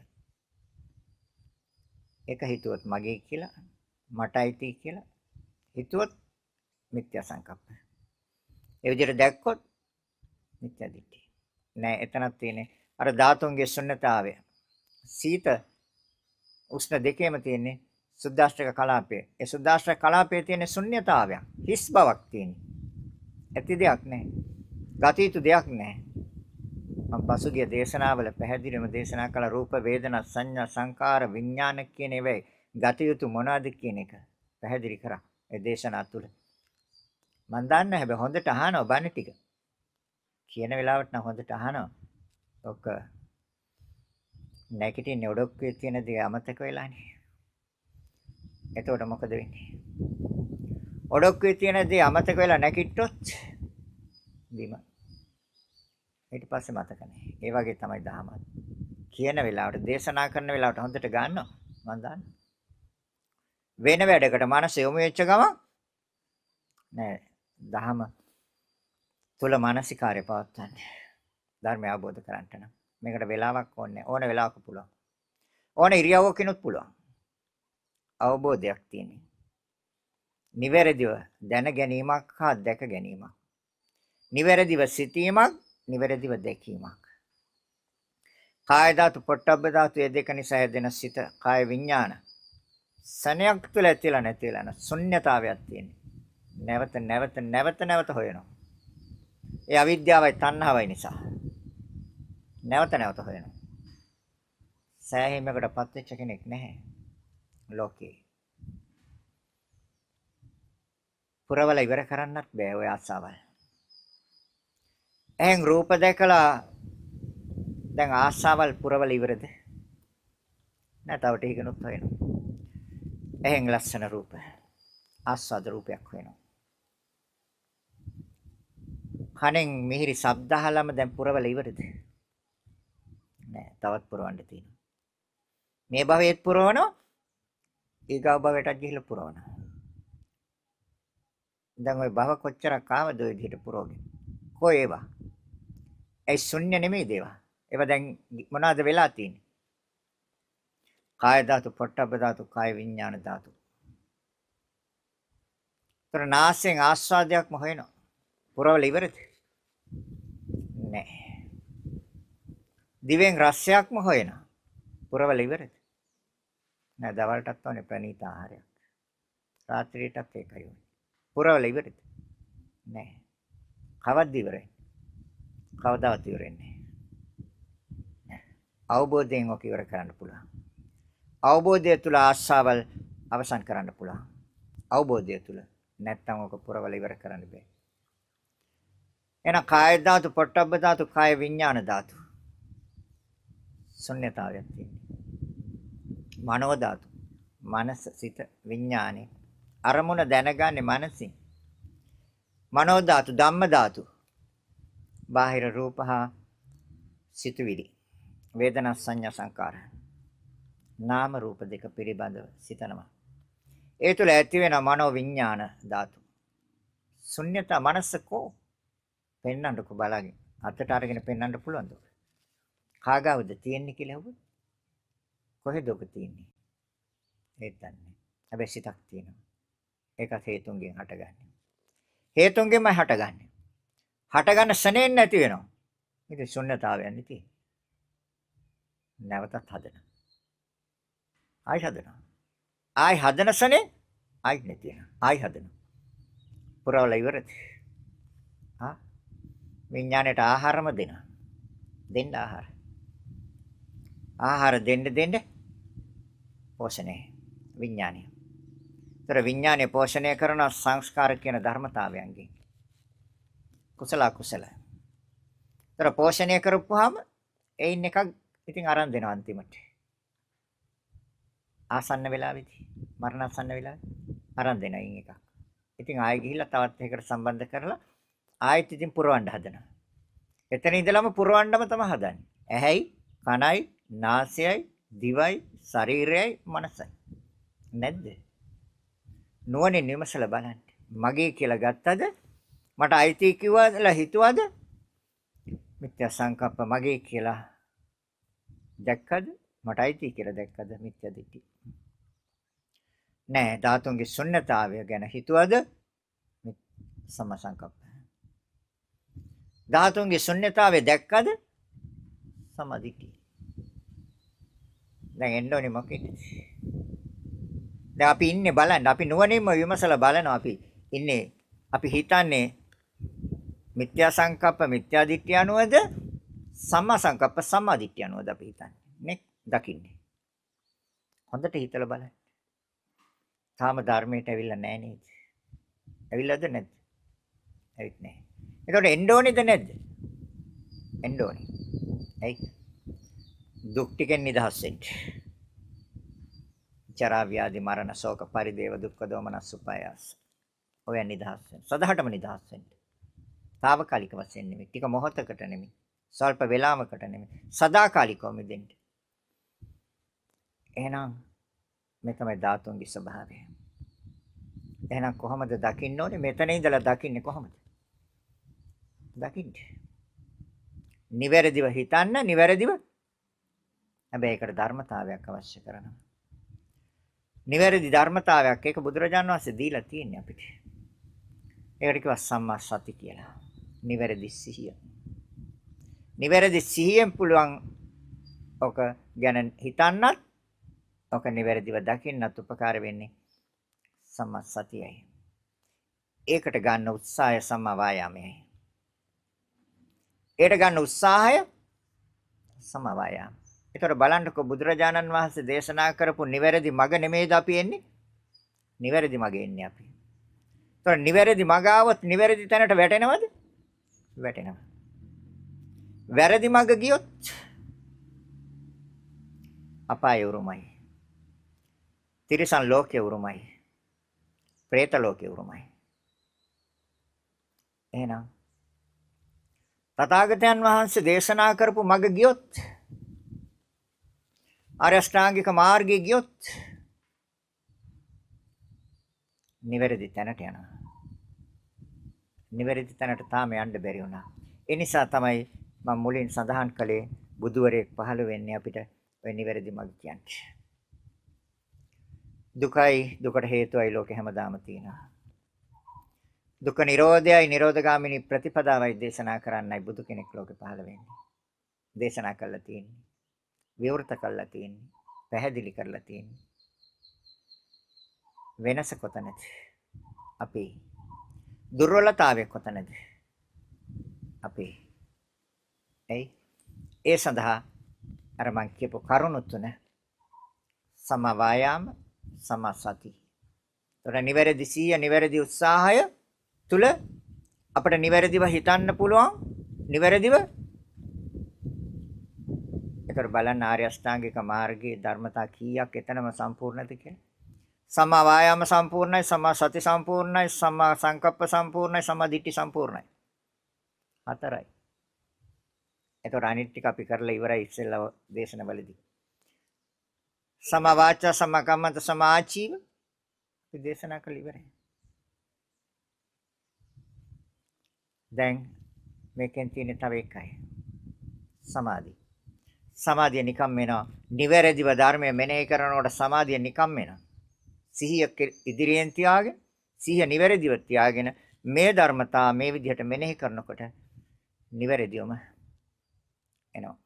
එක හිතුවොත් මගේ කියලා මට අයිති කියලා හිතුවොත් මිත්‍යා සංකප්ප. ඒ විදිහට දැක්කොත් මිත්‍යා දිට්ඨිය. නෑ එතනක් තියෙන්නේ අර ධාතුන්ගේ ශුන්්‍යතාවය. සීත උෂ්ණ දෙකේම තියෙන්නේ සුද්දාෂ්ටක කලාපය. ඒ සුද්දාෂ්ටක කලාපයේ තියෙන ශුන්්‍යතාවයක්. හිස් බවක් තියෙන්නේ. ඇති දෙයක් නැහැ. ගතියුතු දෙයක් නැහැ. මම පසුගිය දේශනාවල පැහැදිලිවම දේශනා කළ රූප වේදනා සංඥා සංකාර විඥාන කියන ඒවායි ගතියුතු මොනවද කියන එක පැහැදිලි කරා ඒ දේශනා තුල. මම දන්නේ හැබැයි හොඳට අහනවා බණ ටික. කියන වෙලාවට නම් හොඳට අහනවා. ඔක නැගිටින්නේ ඔඩොක්කේ තියෙන දේ අමතක වෙලානේ. එතකොට මොකද වෙන්නේ? ඔඩොක්කේ තියෙන දේ අමතක වෙලා නැගිට්ටොත් බිම. ඊට පස්සේ මතක නැහැ. ඒ වගේ තමයි දහමත්. කියන වෙලාවට දේශනා කරන වෙලාවට හොඳට ගන්නවා. මම දන්නවා. වෙන වැඩකට මනස යොමු වෙච්ච ගමන් නෑ දහම තුල මානසිකාර්ය පවත්වන්නේ. ධර්මය අවබෝධ කරගන්න නම් මේකට වෙලාවක් ඕනේ ඕන වෙලාවක පුළුවන්. ඕන ඉරියව්වකිනුත් පුළුවන්. අවබෝධයක් තියෙන්නේ. නිවැරදිව දැන ගැනීමක් හා දැක ගැනීමක්. නිවැරදිව සිතීමක්, නිවැරදිව දැකීමක්. කාය ධාතු, පොට්ටබ්බ ධාතු මේ දෙක නිසා හැදෙන සිත, කාය විඥාන. සනයක් තුළ ඇතිලා නැතිලා යන ශුන්්‍යතාවයක් තියෙනවා. නැවත නැවත නැවත නැවත හොයනවා. ඒ අවිද්‍යාවයි තණ්හාවයි නිසා. නැවත නැවත හොයනවා. සෑහීමකටපත් වෙච්ච කෙනෙක් නැහැ ලෝකේ. පුරවල ඉවර කරන්නත් බෑ ඔය ආසාවල්. එහෙන් රූප දැකලා දැන් ආසාවල් පුරවල ඉවරද? නෑ තව ටිකනොත් හොයනවා. එහෙන් ලස්සන රූප ආස්වාද රූපයක් වෙනවා. කණෙන් මිහිරි ශබ්ද අහලම දැන් පුරවල ඉවරද? නෑ තවත් පුරවන්න තියෙනවා. මේ භවයේත් පුරවනවා ඊගාව භවයටත් ගිහිල්ලා පුරවනවා. දැන් ওই භව කොච්චරක් ආවද ওই විදිහට පුරෝගෙන. කොහේ ඒවා? ඒ ශුන්‍ය නෙමෙයි දේවා. ඒවා දැන් මොනවද වෙලා තියෙන්නේ? කාය ධාතු, පොට්ටබ්බ ධාතු, කාය විඥාන ධාතු. ତර නාසයෙන් ආස්වාදයක්ම හොයනවා. පුරවල ඉවරද? නැහැ. දිවෙන් රසයක්ම හොයනවා. පුරවල ඉවරද? නෑ දවල්ටත් ඕනේ ප්‍රණීත ආහාරයක්. රාත්‍රියටත් ඒකයි ඕනේ. පුරවල ඉවරද? නෑ. කවද්ද ඉවරයි? කවදාවත් ඉවරෙන්නේ නෑ. අවබෝධයෙන් ඔක ඉවර කරන්න පුළුවන්. අවබෝධය තුල ආශාවල් අවසන් කරන්න පුළුවන්. අවබෝධය තුල නැත්තම් ඔක පුරවල ඉවර කරන්න බෑ. එහෙනම් කාය ධාතු, පොට්ටබ්බ ධාතු, කාය විඥාන ධාතු. ශුන්‍යතාවයක් තියෙනවා. මනෝ ධාතු. මනස, සිත, විඥානෙ. අරමුණ දැනගන්නේ මනසින්. මනෝ ධාතු, ධම්ම ධාතු. බාහිර රූප හා සිතුවිලි. වේදනා සංඥා සංකාර. නාම රූප දෙක පිළිබඳව සිතනවා. ඒ තුළ ඇති වෙන මනෝ විඥාන ධාතු. ශුන්‍යතා මනසකෝ පෙන්වන්නකො බලගින්. අතට අරගෙන පෙන්වන්න පුළුවන්ද? කාගාවද තියෙන්නේ කියලා හුවොත් කොහෙද ඔක තියෙන්නේ? ඒත් දන්නේ. හැබැයි සිතක් තියෙනවා. ඒකත් හේතුන්ගෙන් හටගන්නේ. හේතුන්ගෙන්මයි හටගන්නේ. හටගන්න ශනේන් නැති වෙනවා. මේක ශුන්‍යතාවයක් නෙති. නැවතත් හදන. ආයි හදනවා. ආයි හදන ශනේ ආයි නැති වෙනවා. ආයි හදනවා. පුරවල ඉවරද? ආ විඥාණයට ආහාරම දෙනවා. දෙන්න ආහාර. ආහාර දෙන්න දෙන්න පෝෂණය විඥානය. ତර විඥානය පෝෂණය කරන සංස්කාර කියන ධර්මතාවයන්ගෙන් කුසල කුසල. තර පෝෂණය කරපුවාම එයින් එකක් ඉතින් අරන් දෙනවා අන්තිමට. ආසන්න වෙලාවේදී මරණාසන්න වෙලාවේ අරන් දෙනවා ඉන් එකක්. ඉතින් ආයෙ ගිහිල්ලා තවත් එකකට සම්බන්ධ කරලා ආයෙත් ඉතින් පුරවන්න හදනවා. එතන ඉඳලම පුරවන්නම තමයි හදන්නේ. ඇහැයි, කනයි, නාසයයි, දිවයි, ශරීරයයි, මනසයි. නැද්ද? නුවණින් විමසලා බලන්න. මගේ කියලා ගත්තද? මට අයිති කිව්වදලා හිතුවද? මිත්‍යා සංකප්ප මගේ කියලා දැක්කද? මට අයිති කියලා දැක්කද මිත්‍යා දිට්ඨි? නෑ ධාතුන්ගේ ශුන්්‍යතාවය ගැන හිතුවද? සම සංකප්ප. ධාතුන්ගේ ශුන්්‍යතාවය දැක්කද? සමාධිටි. දැන් එන්න ඕනේ මොකෙද? දැන් අපි ඉන්නේ බලන්න. අපි නුවණින්ම විමසලා බලනවා අපි. ඉන්නේ අපි හිතන්නේ මිත්‍යා සංකප්ප මිත්‍යා දිට්ඨිය අනුවද සම්මා සංකප්ප සම්මා දිට්ඨිය අනුවද අපි හිතන්නේ? නේ? දකින්නේ. හොඳට හිතලා බලන්න. තාම ධර්මයට ඇවිල්ලා නැහැ නේද? ඇවිල්ලාද නැද්ද? ඇවිත් නැහැ. එතකොට එන්න ඕනේද නැද්ද? එන්න ඕනේ. ඇයි? දුක් ටිකෙන් නිදහස් වෙන්න. ජරා ව්‍යාධි මරණ ශෝක පරිදේව දුක්ඛ දෝමනස් උපායාස ඔය නිදහස් වෙන්න. සදහටම නිදහස් වෙන්න. తాවකාලික වශයෙන් නෙමෙයි. ටික මොහොතකට නෙමෙයි. ස්වල්ප වේලාවකට නෙමෙයි. සදාකාලිකව මෙදෙන්න. එහෙනම් මේ තමයි ධාතුන්ගේ ස්වභාවය. එහෙනම් කොහොමද දකින්න ඕනේ? මෙතන ඉඳලා දකින්නේ කොහොමද? දකින්න. නිවැරදිව හිතන්න නිවැරදිව හැබැයි ඒකට ධර්මතාවයක් අවශ්‍ය කරනවා. නිවැරදි ධර්මතාවයක් ඒක බුදුරජාණන් වහන්සේ දීලා තියෙන්නේ අපිට. ඒකට කිව්වා සම්මා සති කියලා. නිවැරදි සිහිය. නිවැරදි සිහියෙන් පුළුවන් ඔක ගැන හිතන්නත් ඔක නිවැරදිව දකින්නත් උපකාර වෙන්නේ සම්මා සතියයි. ඒකට ගන්න උත්සාහය සම්මා වායාමයයි. ඒකට ගන්න උත්සාහය සම්මා වායාම. ඒතර බලන්නකො බුදුරජාණන් වහන්සේ දේශනා කරපු නිවැරදි මග නෙමෙයිද අපි එන්නේ? නිවැරදි මග එන්නේ අපි. ඒතර නිවැරදි මග આવොත් නිවැරදි තැනට වැටෙනවද? වැටෙනවා. වැරදි මග ගියොත් අපාය උරුමයි. තිරිසන් ලෝකේ උරුමයි. പ്രേත ලෝකේ උරුමයි. එහෙනම් තථාගතයන් වහන්සේ දේශනා කරපු මග ගියොත් ආර්ය අෂ්ටාංගික මාර්ගයේ ගියොත් නිවැරදි තැනට යනවා. නිවැරදි තැනට තාම යන්න බැරි වුණා. ඒ නිසා තමයි මම මුලින් සඳහන් කළේ බුදුවරයෙක් පහළ වෙන්නේ අපිට ඔය නිවැරදි මඟ කියන්නේ. දුකයි දුකට හේතුවයි ලෝකේ හැමදාම තියෙනවා. දුක නිරෝධයයි නිරෝධගාමිනී ප්‍රතිපදාවයි දේශනා කරන්නයි බුදු කෙනෙක් ලෝකේ පහළ වෙන්නේ. දේශනා කළා තියෙන්නේ. විවෘත කරලා තියෙන්නේ. පැහැදිලි කරලා තියෙන්නේ. වෙනස කොතනද? අපේ දුර්වලතාවය කොතනද? අපේ. එයි ඒ සඳහා අර මං කියපු කරුණු තුන සම වායාම සම සති. ତොර නිවැරදි සීය නිවැරදි උත්සාහය තුල අපිට නිවැරදිව හිතන්න පුළුවන් නිවැරදිව ඒතර බලන්න ආර්ය අෂ්ටාංගික මාර්ගයේ ධර්මතා කීයක් එතනම සම්පූර්ණද කියලා. සම්මා වායාම සම්පූර්ණයි, සම්මා සති සම්පූර්ණයි, සම්මා සංකප්ප සම්පූර්ණයි, සම්මා දිට්ඨි සම්පූර්ණයි. හතරයි. ඒතර අනිත් ටික අපි කරලා ඉවරයි ඉස්සෙල්ලා දේශනවලදී. සම්මා වාචා, සම්මා කම්මන්ත, සම්මා ආචීව අපි දේශනා කළ ඉවරයි. දැන් මේකෙන් තියෙන තව එකයි. සමාධි. සමාධිය නිකම් වෙනවා. නිවැරදිව ධර්මය මෙනෙහි කරනකොට සමාධිය නිකම් වෙනවා. සිහිය ඉදිරියෙන් තියාගෙන සිහිය නිවැරදිව තියාගෙන මේ ධර්මතා මේ විදිහට මෙනෙහි කරනකොට නිවැරදිවම එනවා.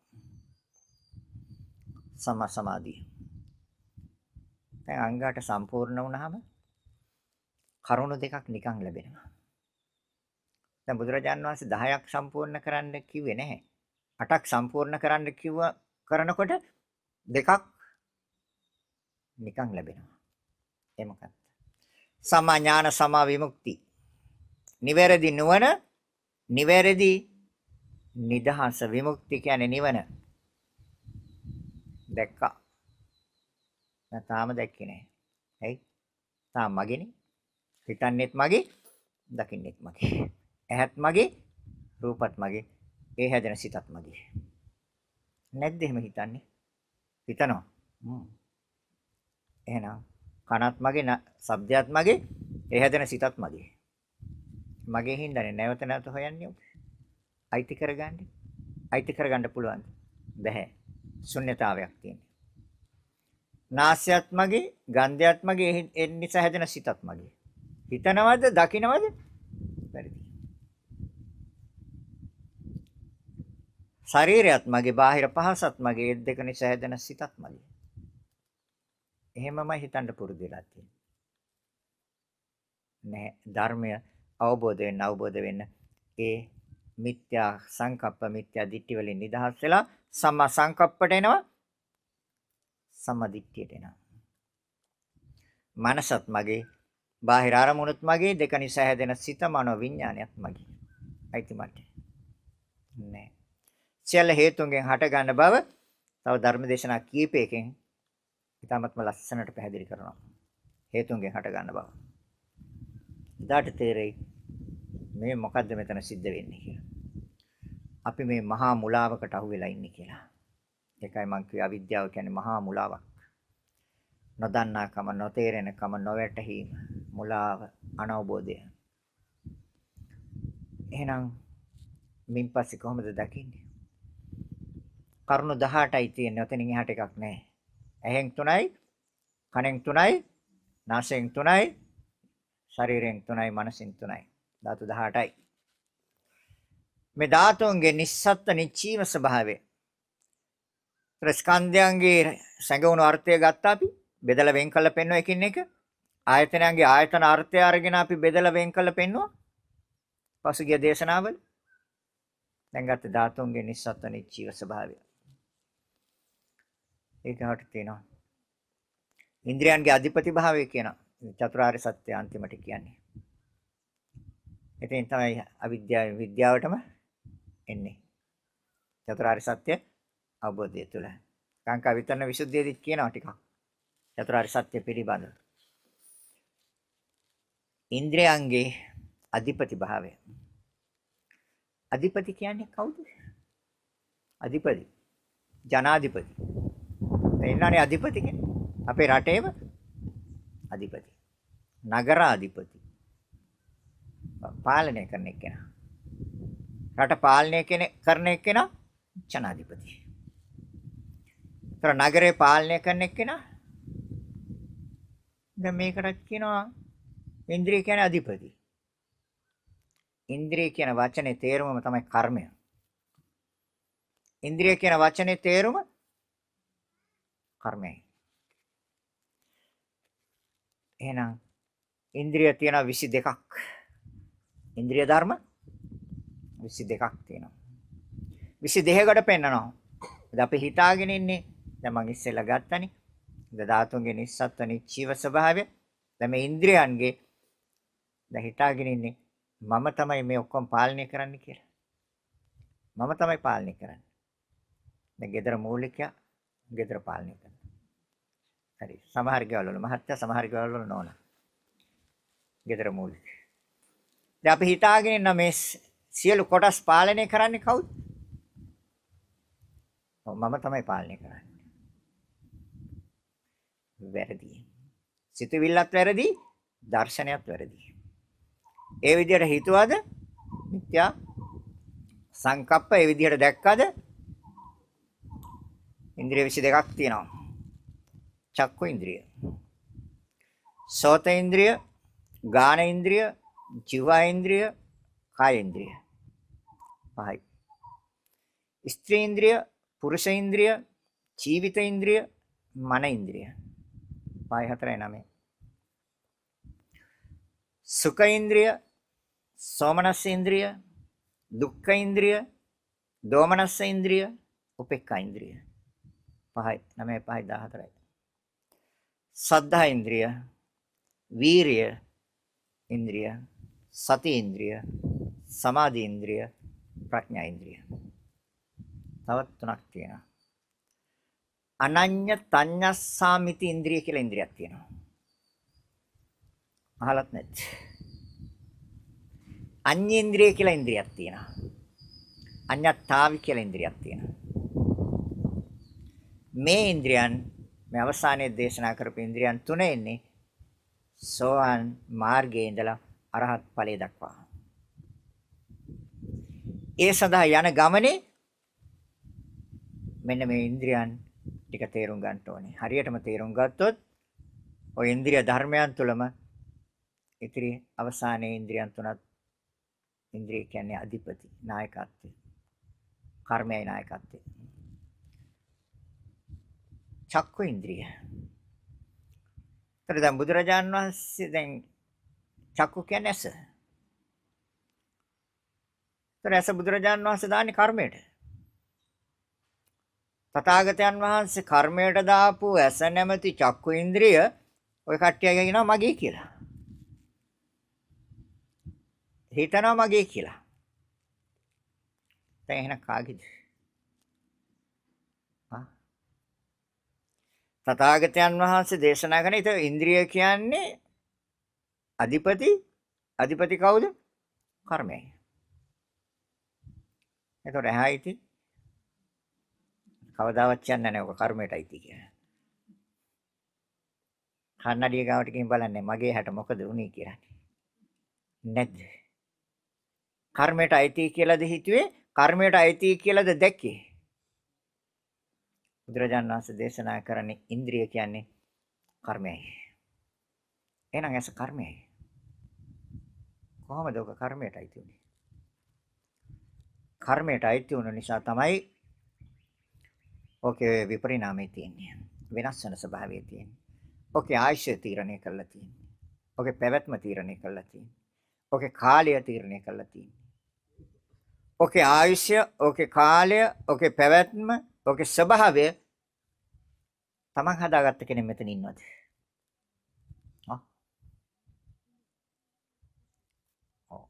සම සමාධිය. දැන් අංගාට සම්පූර්ණ වුණාම කරුණු දෙකක් නිකන් ලැබෙනවා. දැන් බුදුරජාන් වහන්සේ 10ක් සම්පූර්ණ කරන්න කිව්වේ නැහැ. 8ක් සම්පූර්ණ කරන්න කිව්ව කරනකොට දෙකක් නිකන් ලැබෙනවා. ඒ මොකක්ද? සමා ඥාන සමා විමුක්ති. නිවැරදි නුවණ නිවැරදි නිදහස විමුක්ති කියන්නේ නිවන. දැක්කා. දැන් තාම දැක්කේ නැහැ. ඇයි? තාම මගේනේ. හිතන්නෙත් මගේ, දකින්නෙත් මගේ. ඇහත් මගේ, රූපත් මගේ. ඒ හැදෙන සිතත් මගේ. නැද්ද එහෙම හිතන්නේ? හිතනවා. හ්ම්. එහෙනම් කනත් මගේ, ශබ්දයත් මගේ, ඒ හැදෙන සිතත් මගේ. මගේ හින්දානේ නැවත නැවත හොයන්නේ. අයිති කරගන්නේ. අයිති කරගන්න පුළුවන්ද? බැහැ. ශුන්්‍යතාවයක් තියෙනවා. නාසයත් මගේ, ගන්ධයත් මගේ, ඒ නිසා හැදෙන සිතත් මගේ. හිතනවද, දකිනවද? වැරදි. ශරීරයත් මගේ, බාහිර පහසත් මගේ, ඒ දෙක නිසා හැදෙන සිතත් මගේ. එහෙමමයි හිතන්න පුරුදු වෙලා තියෙන්නේ. නෑ ධර්මය අවබෝධ වෙන්න අවබෝධ වෙන්න ඒ මිත්‍යා සංකප්ප මිත්‍යා දිට්ඨි වලින් නිදහස් වෙලා සම්මා සංකප්පට එනවා සම්මාදිට්ඨියට එනවා. මනසත් මගේ, බාහිර අරමුණුත් මගේ, දෙක නිසා හැදෙන සිත මනෝ විඥානයත් මගේ. අයිති මට. නෑ. සියල්ල හේතුන්ගෙන් හට ගන්න බව තව ධර්මදේශනා කීපයකින් ඊටමත්ම ලස්සනට පැහැදිලි කරනවා. හේතුන්ගෙන් හට ගන්න බව. ඉදාට තේරෙයි මේ මොකද්ද මෙතන සිද්ධ වෙන්නේ කියලා. අපි මේ මහා මුලාවකට අහු වෙලා ඉන්නේ කියලා. ඒකයි මං කිව්වේ අවිද්‍යාව කියන්නේ මහා මුලාවක්. නොදන්නාකම, නොතේරෙනකම, නොවැටහීම, මුලාව, අනවබෝධය. එහෙනම් මින් පස්සේ කොහොමද දකින්නේ? කරුණු 18යි තියෙන්නේ. ඔතනින් එහාට එකක් නැහැ. ඇහෙන් 3යි, කනෙන් 3යි, නාසයෙන් 3යි, ශරීරයෙන් 3යි, මනසින් 3යි. ධාතු 18යි. මේ ධාතුන්ගේ නිස්සත්ත්ව නිචීව ස්වභාවය. ස්කන්ධයන්ගේ සැඟවුණු අර්ථය ගත්තා අපි බෙදලා වෙන් කළ පෙන්වන එකින් එක. ආයතනයන්ගේ ආයතන අර්ථය අරගෙන අපි බෙදලා වෙන් කළ පෙන්වුවා. පසුගිය දේශනාවල දැන් ගත්ත ධාතුන්ගේ නිස්සත්ත්ව නිචීව ස්වභාවය. ඒකට තියෙනවා. ඉන්ද්‍රියන්ගේ අධිපති භාවය කියන චතුරාර්ය සත්‍ය අන්තිමට කියන්නේ. එතෙන් තමයි අවිද්‍යාව විද්‍යාවටම එන්නේ. චතුරාර්ය සත්‍ය අවබෝධය තුළ. කාංකා විතරන විසුද්ධියදී කියනවා ටිකක්. චතුරාර්ය සත්‍ය පිළිබඳව. ඉන්ද්‍රයන්ගේ අධිපති භාවය. අධිපති කියන්නේ කවුද? අධිපති. ජනාධිපති. එන්නනේ අධිපති කියන්නේ. අපේ රටේම අධිපති. නගරාධිපති. පාලනය කරන එක්කෙනා. රට පාලනය කරන එක්කෙනා ජනාධිපති. ඒතර නගරේ පාලනය කරන එක්කෙනා දැන් මේකට කියනවා ඉන්ද්‍රිය කියන්නේ අධිපති. ඉන්ද්‍රිය කියන වචනේ තේරුමම තමයි කර්මය. ඉන්ද්‍රිය කියන වචනේ තේරුම කර්මයයි. එහෙනම් ඉන්ද්‍රිය තියෙන 22ක්. ඉන්ද්‍රිය ධර්ම 22ක් තියෙනවා. 22කට පෙන්නනවා. දැන් අපි හිතාගෙන ඉන්නේ දැන් මම ඉස්සෙල්ලා ගත්තනේ. ද ධාතුන්ගේ නිස්සත්ව නිච්චීව ස්වභාවය. දැන් මේ ඉන්ද්‍රියන්ගේ දැන් හිතාගෙන ඉන්නේ මම තමයි මේ ඔක්කොම පාලනය කරන්න කියලා. මම තමයි පාලනය කරන්නේ. දැන් gedara මූලිකයා gedara පාලනය කරනවා. හරි. සමහර ගෙවල් වල මහත්තයා සමහර ගෙවල් වල නෝනා. gedara මූලික. දැන් අපි හිතාගෙන ඉන්න මේ සියලු කොටස් පාලනය කරන්නේ කවුද? මම තමයි පාලනය කරන්නේ. වැරදි. සිතවිල්ලත් වැරදි, දර්ශනයත් වැරදි. ඒ විදිහට හිතුවද? මිත්‍යා සංකප්ප ඒ විදිහට දැක්කද? ඉන්ද්‍රිය 22ක් තියෙනවා. චක්කු ඉන්ද්‍රිය. සෝත ඉන්ද්‍රිය, ගාන ඉන්ද්‍රිය, ජීවා ඉන්ද්‍රිය, කාය ඉන්ද්‍රිය. පහයි. ස්ත්‍රී ඉන්ද්‍රිය, පුරුෂ ඉන්ද්‍රිය, ජීවිත ඉන්ද්‍රිය, මන ඉන්ද්‍රිය. 5 4 9 සුඛ ඉන්ද්‍රිය සෝමනස්ස ඉන්ද්‍රිය දුක්ඛ ඉන්ද්‍රිය දෝමනස්ස ඉන්ද්‍රිය උපේක්ඛා ඉන්ද්‍රිය 5යි 9 5යි 14යි සද්ධා ඉන්ද්‍රිය වීරිය ඉන්ද්‍රිය සති ඉන්ද්‍රිය සමාධි ඉන්ද්‍රිය ප්‍රඥා ඉන්ද්‍රිය තවත් තුනක් තියෙනවා අනඤ්‍ය තඤ්ඤස්සාමිති ඉන්ද්‍රිය කියලා ඉන්ද්‍රියක් තියෙනවා. අහලත් නැත්. අඤ්ඤ ඉන්ද්‍රිය කියලා ඉන්ද්‍රියක් තියෙනවා. අඤ්ඤත්තාවි කියලා ඉන්ද්‍රියක් තියෙනවා. මේ ඉන්ද්‍රියන් මේ අවසානයේ දේශනා කරපු ඉන්ද්‍රියන් තුන එන්නේ සෝවාන් මාර්ගයේ ඉඳලා අරහත් ඵලයේ දක්වා. ඒ සඳහා යන ගමනේ මෙන්න මේ ඉන්ද්‍රියන් ටික තේරුම් ගන්න ඕනේ. හරියටම තේරුම් ගත්තොත් ඔය ඉන්ද්‍රිය ධර්මයන් තුළම ඉතිරි අවසානයේ ඉන්ද්‍රියන් තුනත් ඉන්ද්‍රිය කියන්නේ අධිපති නායකත්වය. කර්මයයි නායකත්වය. චක්කු ඉන්ද්‍රිය. ඒතර දැන් බුදුරජාන් වහන්සේ දැන් චක්කු කියන්නේ ඇස. ඒතර ඇස බුදුරජාන් වහන්සේ දාන්නේ කර්මයට. තථාගතයන් වහන්සේ කර්මයට දාපු ඇස නැමැති චක්කු ඉන්ද්‍රිය ඔය කට්ටිය කියනවා මගේ කියලා. හිතනවා මගේ කියලා. දැන් එහෙනම් කාගේද? තථාගතයන් වහන්සේ දේශනා කරන ඉතින් ඉන්ද්‍රිය කියන්නේ අධිපති අධිපති කවුද? කර්මයයි. එතකොට එහායිති කවදාවත් කියන්නේ නැහැ ඔක කර්මයටයි කියන්නේ. කන්නඩිය ගාවට ගිහින් බලන්නේ මගේ හැට මොකද වුනේ කියලා. නැද්ද? කර්මයට අයිති කියලාද හිතුවේ? කර්මයට අයිති කියලාද දැක්කේ? බුදුරජාණන් වහන්සේ දේශනා කරන්නේ ඉන්ද්‍රිය කියන්නේ කර්මයයි. එහෙනම් ඇස කර්මයයි. කොහොමද ඔක කර්මයට අයිති උනේ? කර්මයට අයිති වුණ නිසා තමයි ඔකේ විපරිණාමය තියෙන්නේ. වෙනස් වෙන ස්වභාවය තියෙන්නේ. ඔකේ ආයශය තීරණය කරලා තියෙන්නේ. ඔකේ පැවැත්ම තීරණය කරලා තියෙන්නේ. ඔකේ කාලය තීරණය කරලා තියෙන්නේ. ඔකේ ආයුෂය, ඔකේ කාලය, ඔකේ පැවැත්ම, ඔකේ ස්වභාවය තමන් හදාගත්ත කෙනෙක් මෙතන ඉන්නවද? ආ. ඔව්.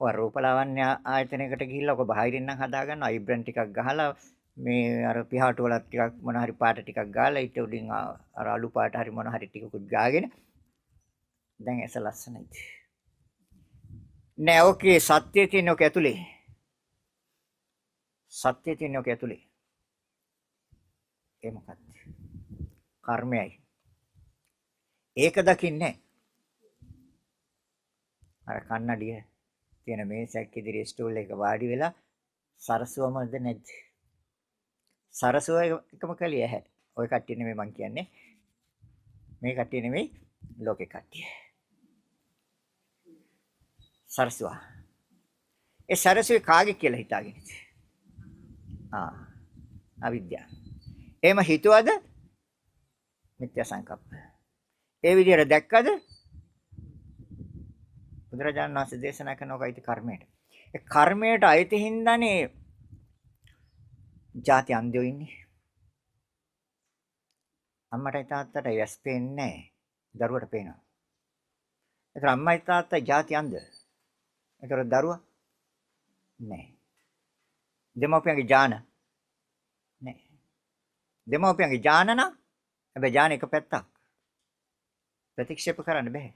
ඔය රූපලාවන්‍ය ආයතනයකට ගිහිල්ලා ඔක බාහිරින් නම් හදාගන්න අයිබ්‍රන් ටිකක් ගහලා මේ අර පිහාටු වලත් ටිකක් මොන හරි පාට ටිකක් ගාලා ඊට උඩින් අර අලු පාට හරි මොන හරි ටිකකුත් ගාගෙන දැන් ඇස ලස්සනයි. නෑ ඔකේ සත්‍යය තියෙන ඔක ඇතුලේ. සත්‍යය තියෙන ඔක ඇතුලේ. ඒ මොකක්ද? කර්මයයි. ඒක දකින්නේ අර කන්නඩිය තියෙන මේසයක් ඉදිරියේ ස්ටූල් එක වාඩි වෙලා සරසුවමද නැද්ද? සරසුව එකම කලිය හැ. ওই කට්ටිය නෙමෙයි මං කියන්නේ. මේ කට්ටිය නෙමෙයි ලෝකේ කට්ටිය. සරසුව. ඒ සරසුවේ කාගේ කියලා හිතාගෙන ඉන්නේ. ආ අවිද්‍යාව. එහෙම හිතුවද? මිත්‍යා සංකප්ප. ඒ විදිහට දැක්කද? බුදුරජාණන් වහන්සේ දේශනා කරන ඔකයිති කර්මයට. ඒ කර්මයට අයිති හින්දානේ ಜಾති අන්ධයෝ ඉන්නේ. අම්මටයි තාත්තට යස් පේන්නේ නැහැ. දරුවට පේනවා. ඒතර අම්මයි තාත්තයි ಜಾති අන්ධ. ඒතර දරුවා නැහැ. දෙමව්පියන්ගේ ඥාන නැහැ. දෙමව්පියන්ගේ ඥාන නම් හැබැයි ඥාන එක පැත්තක්. ප්‍රතික්ෂේප කරන්න බෑ.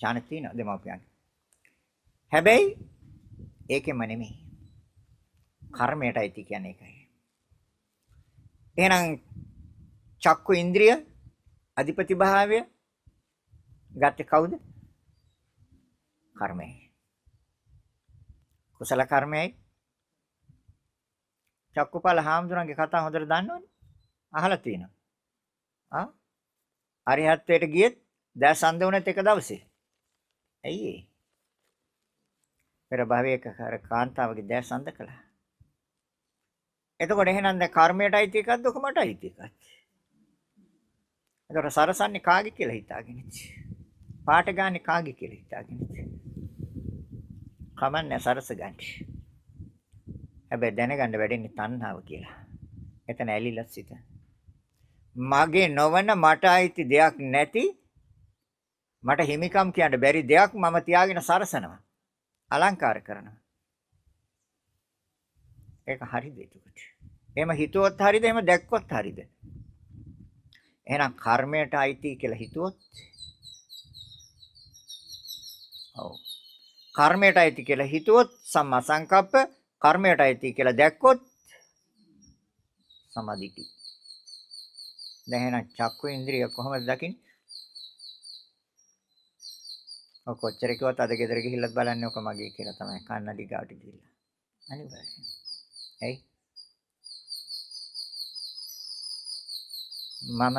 ඥාන තියෙනවා දෙමව්පියන්ගේ. හැබැයි ඒකෙම නෙමෙයි. කර්මයටයි ති කියන්නේ ඒකයි. එහෙනම් චක්කු ඉන්ද්‍රිය අධිපති භාවය ගත්තේ කවුද? කර්මය. කුසල කර්මයයි. චක්කුපාල හාමුදුරන්ගේ කතාව හොඳට දන්නවනේ. අහලා තියෙනවා. ආ? අරිහත්ත්වයට ගියෙත් දැස් අන්ධ වුණත් එක දවසේ. ඇයි ඒ? පෙර භවයක කර කාන්තාවගේ දැස් අන්ධ කළා. එතකොට එහෙනම් දැන් කර්මයට අයිති එකක්ද ඔක මට අයිති එකක්ද? එතකොට සරසන්නේ කාගේ කියලා හිතාගෙන ඉච්චි. පාට ගන්න කාගේ කියලා හිතාගෙන ඉච්චි. කමන්නේ සරස ගන්න. හැබැයි දැනගන්න වැඩෙන්නේ තණ්හාව කියලා. එතන ඇලිලා සිට. මගේ නොවන මට අයිති දෙයක් නැති මට හිමිකම් කියන්න බැරි දෙයක් මම තියාගෙන සරසනවා. අලංකාර කරනවා. ඒක හරිද එතකොට? එහෙම හිතුවොත් හරිද? එහෙම දැක්කොත් හරිද? එහෙනම් කර්මයට අයිති කියලා හිතුවොත් ඔව්. කර්මයට අයිති කියලා හිතුවොත් සම්මා සංකප්ප කර්මයට අයිති කියලා දැක්කොත් සමාධිටි. දැන් එහෙනම් චක්කු ඉන්ද්‍රිය කොහොමද දකින්නේ? ඔක කොච්චර කිව්වත් අද ගෙදර ගිහිල්ලත් බලන්නේ ඔක මගේ කියලා තමයි කන්නඩි ගාවට ගිහිල්ලා. අනිවාර්යයෙන්. ඇයි? මම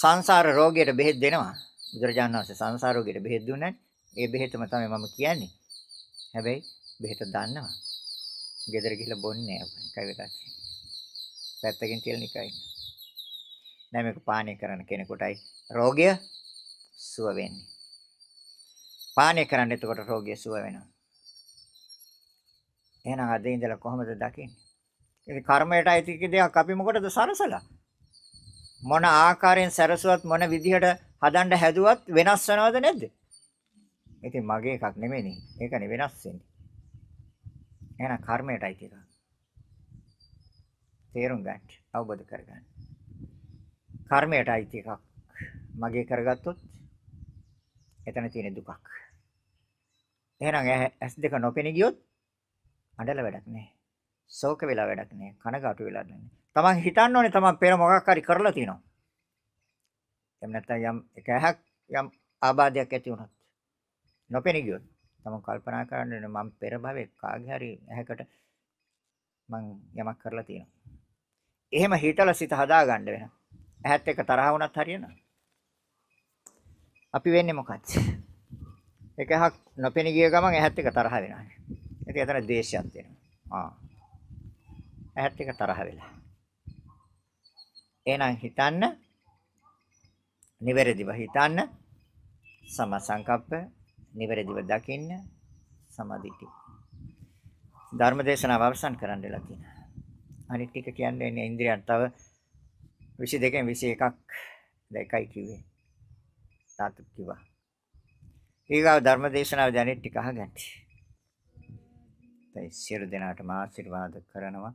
සංසාර රෝගයට බෙහෙත් දෙනවා. බුදුරජාණන් වහන්සේ සංසාර රෝගයට බෙහෙත් දුන්නා. ඒ බෙහෙතම තමයි මම කියන්නේ. හැබැයි බෙහෙත දන්නවා. ගෙදර ගිහලා බොන්නේ නැහැ. එකයි වෙලා පැත්තකින් තියලා නිකයි. නෑ මේක පානය කරන කෙනෙකුටයි රෝගය සුව වෙන්නේ. පානය කරන්න එතකොට රෝගය සුව වෙනවා. එහෙනම් අද ඉඳලා කොහොමද දකින්නේ? ඉතින් කර්මයට අයිති දෙයක් අපි මොකටද සරසලා? මොන ආකාරයෙන් සැරසුවත් මොන විදිහට හදන්න හැදුවත් වෙනස් වෙනවද නැද්ද? ඉතින් මගේ එකක් නෙමෙයිනේ. ඒකනේ වෙනස් වෙන්නේ. එහෙනම් කර්මයට අයිති එකක්. තේරුම් ගන්න, අවබෝධ කරගන්න. කර්මයට අයිති එකක්. මගේ කරගත්තොත් එතන තියෙන දුකක්. එහෙනම් ඇස් දෙක නොපෙනී ගියොත් අඬල වැඩක් නැහැ. ශෝක වෙලා වැඩක් නැහැ. කනගාටු වෙලා නැහැ. තමන් හිතන්න ඕනේ තමන් පෙර මොකක් හරි කරලා තියෙනවා. එහෙම නැත්නම් යම් එක ඇහක් යම් ආබාධයක් ඇති වුණොත් නොපෙනී ගියොත් තමන් කල්පනා කරන්න ඕනේ මම පෙර භවයේ කාගේ හරි ඇහැකට මං යමක් කරලා තියෙනවා. එහෙම හිතලා සිත හදා ගන්න වෙනවා. ඇහත් එක්ක තරහ වුණත් හරියනවා. අපි වෙන්නේ මොකක්ද? එක එකක් නොපෙනී ගිය ගමන් ඇහත් එක්ක තරහ වෙනවා. ඒක එතන ද්වේෂයක් වෙනවා. ආ. ඇහත් එක්ක තරහ වෙලා. එහෙනම් හිතන්න නිවැරදිව හිතන්න සම සංකප්ප නිවැරදිව දකින්න සමාධිටි. ධර්ම දේශනාව අවසන් කරන්න වෙලා තියෙනවා. අනිත් ටික කියන්නේ ඉන්නේ ඉන්ද්‍රියන් තව 22න් 21ක් දැකයි කිව්වේ. තාතු කිව්වා. ඊගාව ධර්ම දේශනාව දැනෙත් ටික අහගන්න. ඒ සියලු දෙනාටම ආශිර්වාද කරනවා.